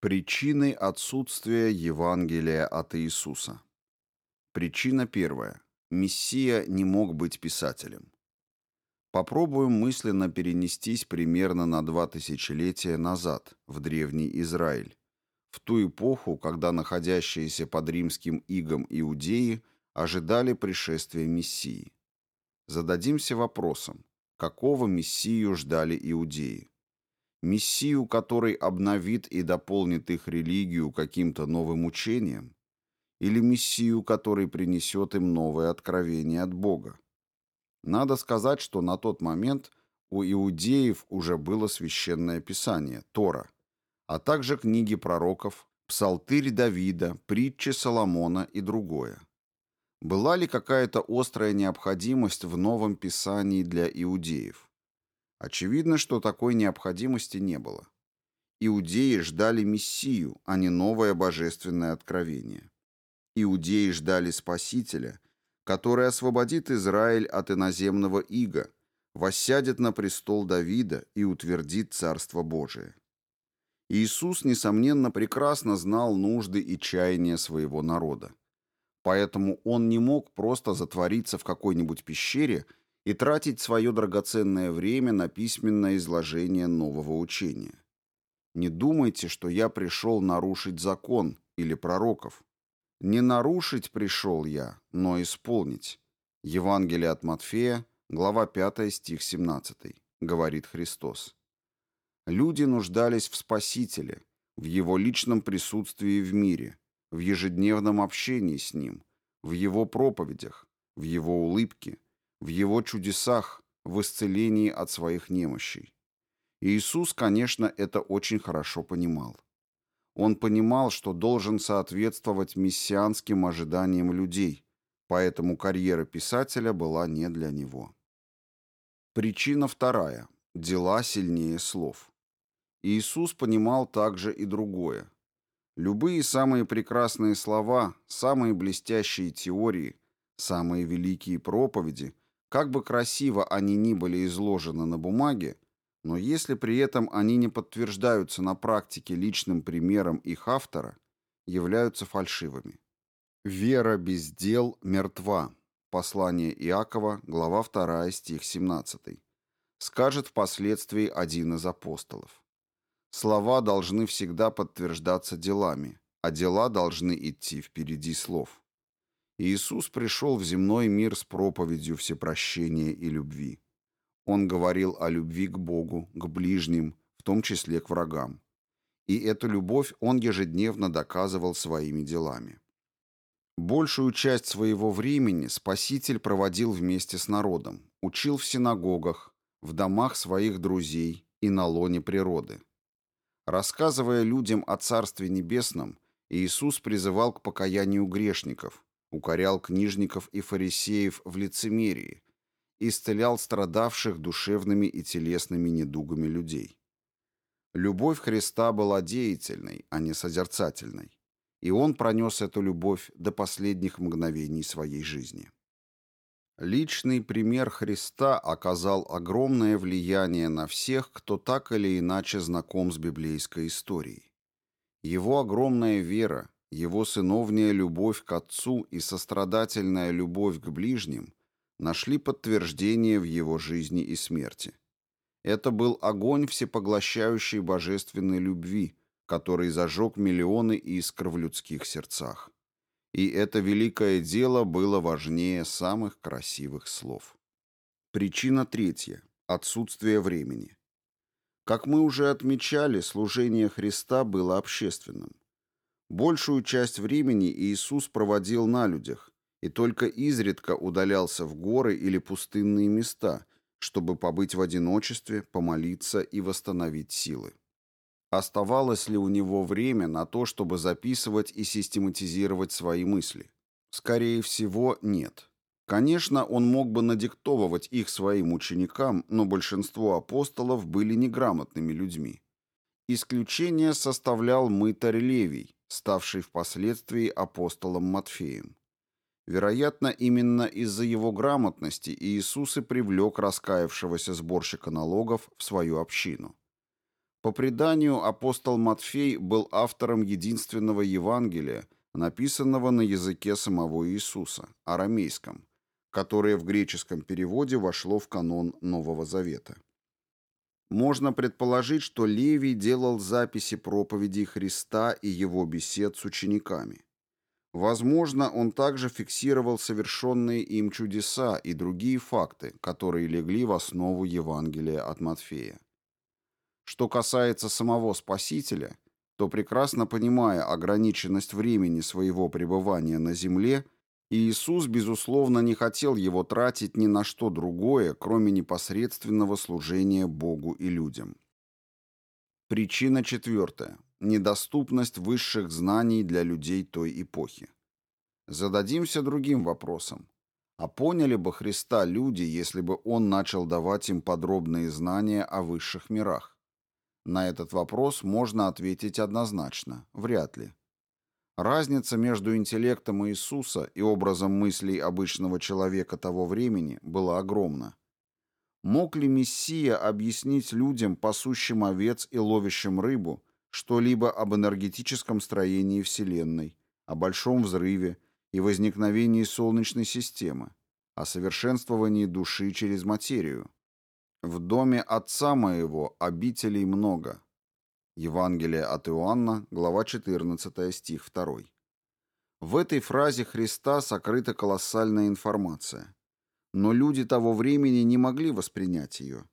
Причины отсутствия Евангелия от Иисуса. Причина первая. Мессия не мог быть писателем. Попробуем мысленно перенестись примерно на два тысячелетия назад, в Древний Израиль, в ту эпоху, когда находящиеся под римским игом иудеи ожидали пришествия Мессии. Зададимся вопросом, какого Мессию ждали иудеи? Мессию, который обновит и дополнит их религию каким-то новым учением? Или Мессию, который принесет им новое откровение от Бога? Надо сказать, что на тот момент у иудеев уже было священное писание, Тора, а также книги пророков, псалтырь Давида, притчи Соломона и другое. Была ли какая-то острая необходимость в новом писании для иудеев? Очевидно, что такой необходимости не было. Иудеи ждали Мессию, а не новое божественное откровение. Иудеи ждали Спасителя, который освободит Израиль от иноземного ига, воссядет на престол Давида и утвердит Царство Божие. Иисус, несомненно, прекрасно знал нужды и чаяния своего народа. Поэтому он не мог просто затвориться в какой-нибудь пещере – и тратить свое драгоценное время на письменное изложение нового учения. Не думайте, что я пришел нарушить закон или пророков. Не нарушить пришел я, но исполнить. Евангелие от Матфея, глава 5, стих 17, говорит Христос. Люди нуждались в Спасителе, в Его личном присутствии в мире, в ежедневном общении с Ним, в Его проповедях, в Его улыбке – в его чудесах, в исцелении от своих немощей. Иисус, конечно, это очень хорошо понимал. Он понимал, что должен соответствовать мессианским ожиданиям людей, поэтому карьера писателя была не для него. Причина вторая. Дела сильнее слов. Иисус понимал также и другое. Любые самые прекрасные слова, самые блестящие теории, самые великие проповеди как бы красиво они ни были изложены на бумаге, но если при этом они не подтверждаются на практике личным примером их автора, являются фальшивыми. «Вера без дел мертва» Послание Иакова, глава 2, стих 17. Скажет впоследствии один из апостолов. Слова должны всегда подтверждаться делами, а дела должны идти впереди слов. Иисус пришел в земной мир с проповедью всепрощения и любви. Он говорил о любви к Богу, к ближним, в том числе к врагам. И эту любовь он ежедневно доказывал своими делами. Большую часть своего времени Спаситель проводил вместе с народом, учил в синагогах, в домах своих друзей и на лоне природы. Рассказывая людям о Царстве Небесном, Иисус призывал к покаянию грешников – укорял книжников и фарисеев в лицемерии, исцелял страдавших душевными и телесными недугами людей. Любовь Христа была деятельной, а не созерцательной, и он пронес эту любовь до последних мгновений своей жизни. Личный пример Христа оказал огромное влияние на всех, кто так или иначе знаком с библейской историей. Его огромная вера, его сыновняя любовь к Отцу и сострадательная любовь к ближним нашли подтверждение в его жизни и смерти. Это был огонь всепоглощающей божественной любви, который зажег миллионы искр в людских сердцах. И это великое дело было важнее самых красивых слов. Причина третья. Отсутствие времени. Как мы уже отмечали, служение Христа было общественным. Большую часть времени Иисус проводил на людях и только изредка удалялся в горы или пустынные места, чтобы побыть в одиночестве, помолиться и восстановить силы. Оставалось ли у него время на то, чтобы записывать и систематизировать свои мысли? Скорее всего, нет. Конечно, он мог бы надиктовывать их своим ученикам, но большинство апостолов были неграмотными людьми. Исключение составлял мытарь Левий, ставший впоследствии апостолом Матфеем. Вероятно, именно из-за его грамотности Иисус и привлек раскаявшегося сборщика налогов в свою общину. По преданию, апостол Матфей был автором единственного Евангелия, написанного на языке самого Иисуса, арамейском, которое в греческом переводе вошло в канон Нового Завета. Можно предположить, что Левий делал записи проповедей Христа и его бесед с учениками. Возможно, он также фиксировал совершенные им чудеса и другие факты, которые легли в основу Евангелия от Матфея. Что касается самого Спасителя, то прекрасно понимая ограниченность времени своего пребывания на земле, Иисус, безусловно, не хотел его тратить ни на что другое, кроме непосредственного служения Богу и людям. Причина четвертая. Недоступность высших знаний для людей той эпохи. Зададимся другим вопросом. А поняли бы Христа люди, если бы Он начал давать им подробные знания о высших мирах? На этот вопрос можно ответить однозначно – вряд ли. Разница между интеллектом Иисуса и образом мыслей обычного человека того времени была огромна. Мог ли Мессия объяснить людям, пасущим овец и ловящим рыбу, что-либо об энергетическом строении Вселенной, о большом взрыве и возникновении Солнечной системы, о совершенствовании души через материю? В доме Отца моего обителей много. Евангелие от Иоанна, глава 14, стих 2. В этой фразе Христа сокрыта колоссальная информация. Но люди того времени не могли воспринять ее.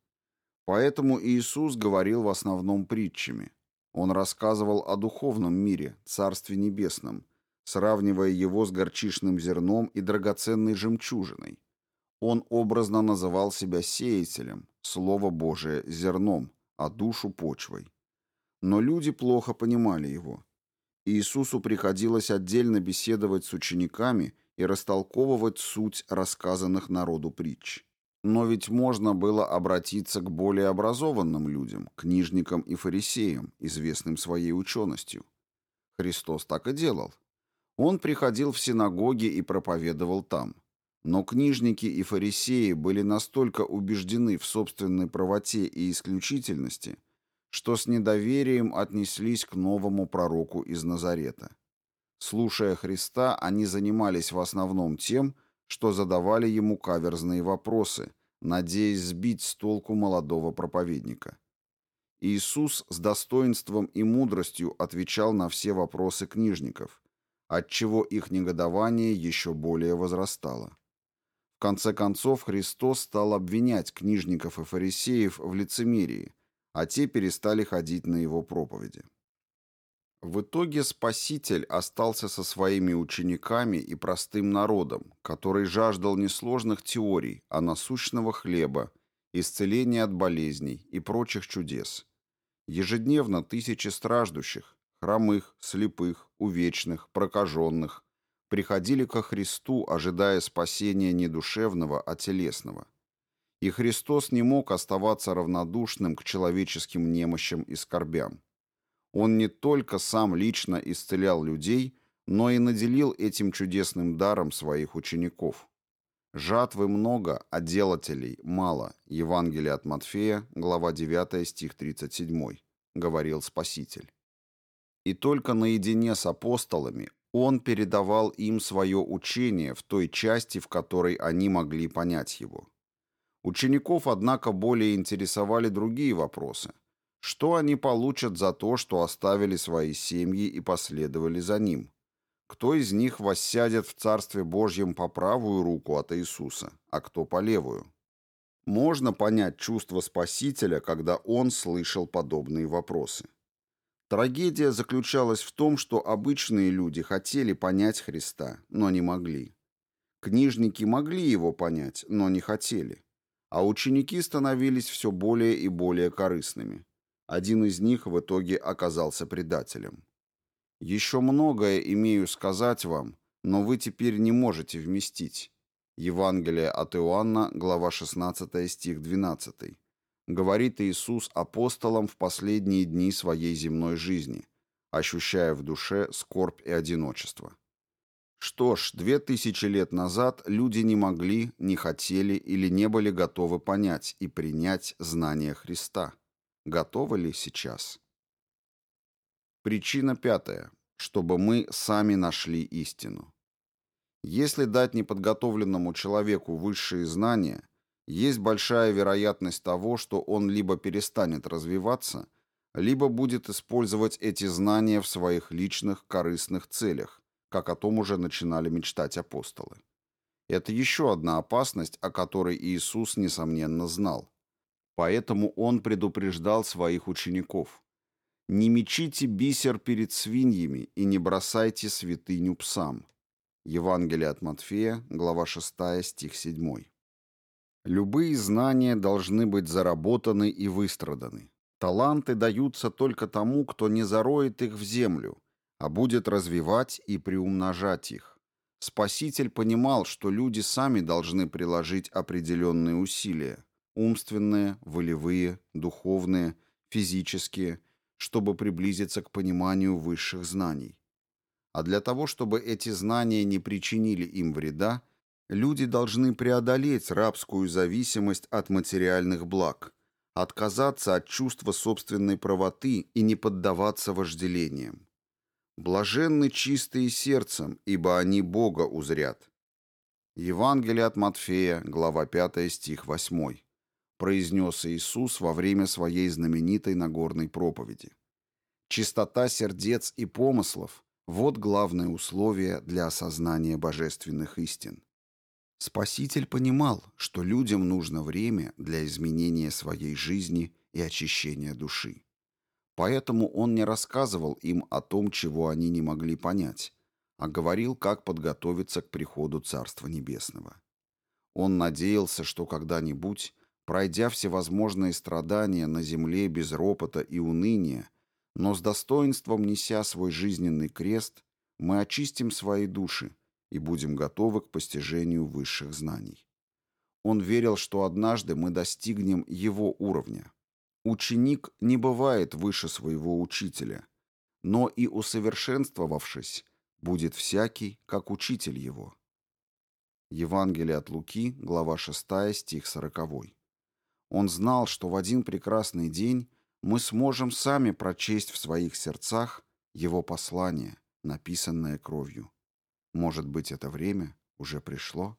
Поэтому Иисус говорил в основном притчами. Он рассказывал о духовном мире, Царстве Небесном, сравнивая его с горчичным зерном и драгоценной жемчужиной. Он образно называл себя сеятелем, Слово Божие – зерном, а душу – почвой. Но люди плохо понимали его. Иисусу приходилось отдельно беседовать с учениками и растолковывать суть рассказанных народу притч. Но ведь можно было обратиться к более образованным людям, книжникам и фарисеям, известным своей ученостью. Христос так и делал. Он приходил в синагоги и проповедовал там – но книжники и фарисеи были настолько убеждены в собственной правоте и исключительности, что с недоверием отнеслись к новому пророку из Назарета. Слушая Христа, они занимались в основном тем, что задавали ему каверзные вопросы, надеясь сбить с толку молодого проповедника. Иисус с достоинством и мудростью отвечал на все вопросы книжников, отчего их негодование еще более возрастало. В конце концов, Христос стал обвинять книжников и фарисеев в лицемерии, а те перестали ходить на его проповеди. В итоге Спаситель остался со своими учениками и простым народом, который жаждал не сложных теорий, а насущного хлеба, исцеления от болезней и прочих чудес. Ежедневно тысячи страждущих, хромых, слепых, увечных, прокаженных, приходили ко Христу, ожидая спасения не душевного, а телесного. И Христос не мог оставаться равнодушным к человеческим немощам и скорбям. Он не только сам лично исцелял людей, но и наделил этим чудесным даром своих учеников. «Жатвы много, а делателей мало» Евангелие от Матфея, глава 9, стих 37, говорил Спаситель. И только наедине с апостолами он передавал им свое учение в той части, в которой они могли понять его. Учеников, однако, более интересовали другие вопросы. Что они получат за то, что оставили свои семьи и последовали за ним? Кто из них воссядет в Царстве Божьем по правую руку от Иисуса, а кто по левую? Можно понять чувство Спасителя, когда он слышал подобные вопросы. Трагедия заключалась в том, что обычные люди хотели понять Христа, но не могли. Книжники могли его понять, но не хотели. А ученики становились все более и более корыстными. Один из них в итоге оказался предателем. «Еще многое имею сказать вам, но вы теперь не можете вместить». Евангелие от Иоанна, глава 16, стих 12 говорит Иисус апостолам в последние дни своей земной жизни, ощущая в душе скорбь и одиночество. Что ж, две тысячи лет назад люди не могли, не хотели или не были готовы понять и принять знание Христа, готовы ли сейчас? Причина пятая. Чтобы мы сами нашли истину. Если дать неподготовленному человеку высшие знания, есть большая вероятность того, что он либо перестанет развиваться, либо будет использовать эти знания в своих личных корыстных целях, как о том уже начинали мечтать апостолы. Это еще одна опасность, о которой Иисус, несомненно, знал. Поэтому Он предупреждал своих учеников. «Не мечите бисер перед свиньями и не бросайте святыню псам». Евангелие от Матфея, глава 6, стих 7. Любые знания должны быть заработаны и выстраданы. Таланты даются только тому, кто не зароет их в землю, а будет развивать и приумножать их. Спаситель понимал, что люди сами должны приложить определенные усилия – умственные, волевые, духовные, физические, чтобы приблизиться к пониманию высших знаний. А для того, чтобы эти знания не причинили им вреда, люди должны преодолеть рабскую зависимость от материальных благ, отказаться от чувства собственной правоты и не поддаваться вожделениям. Блаженны чистые сердцем, ибо они Бога узрят. Евангелие от Матфея, глава 5, стих 8. Произнес Иисус во время своей знаменитой Нагорной проповеди. Чистота сердец и помыслов – вот главное условие для осознания божественных истин. Спаситель понимал, что людям нужно время для изменения своей жизни и очищения души. Поэтому он не рассказывал им о том, чего они не могли понять, а говорил, как подготовиться к приходу Царства Небесного. Он надеялся, что когда-нибудь, пройдя всевозможные страдания на земле без ропота и уныния, но с достоинством неся свой жизненный крест, мы очистим свои души и будем готовы к постижению высших знаний. Он верил, что однажды мы достигнем его уровня, Ученик не бывает выше своего учителя, но и усовершенствовавшись, будет всякий, как учитель его. Евангелие от Луки, глава 6, стих 40. Он знал, что в один прекрасный день мы сможем сами прочесть в своих сердцах его послание, написанное кровью. Может быть, это время уже пришло?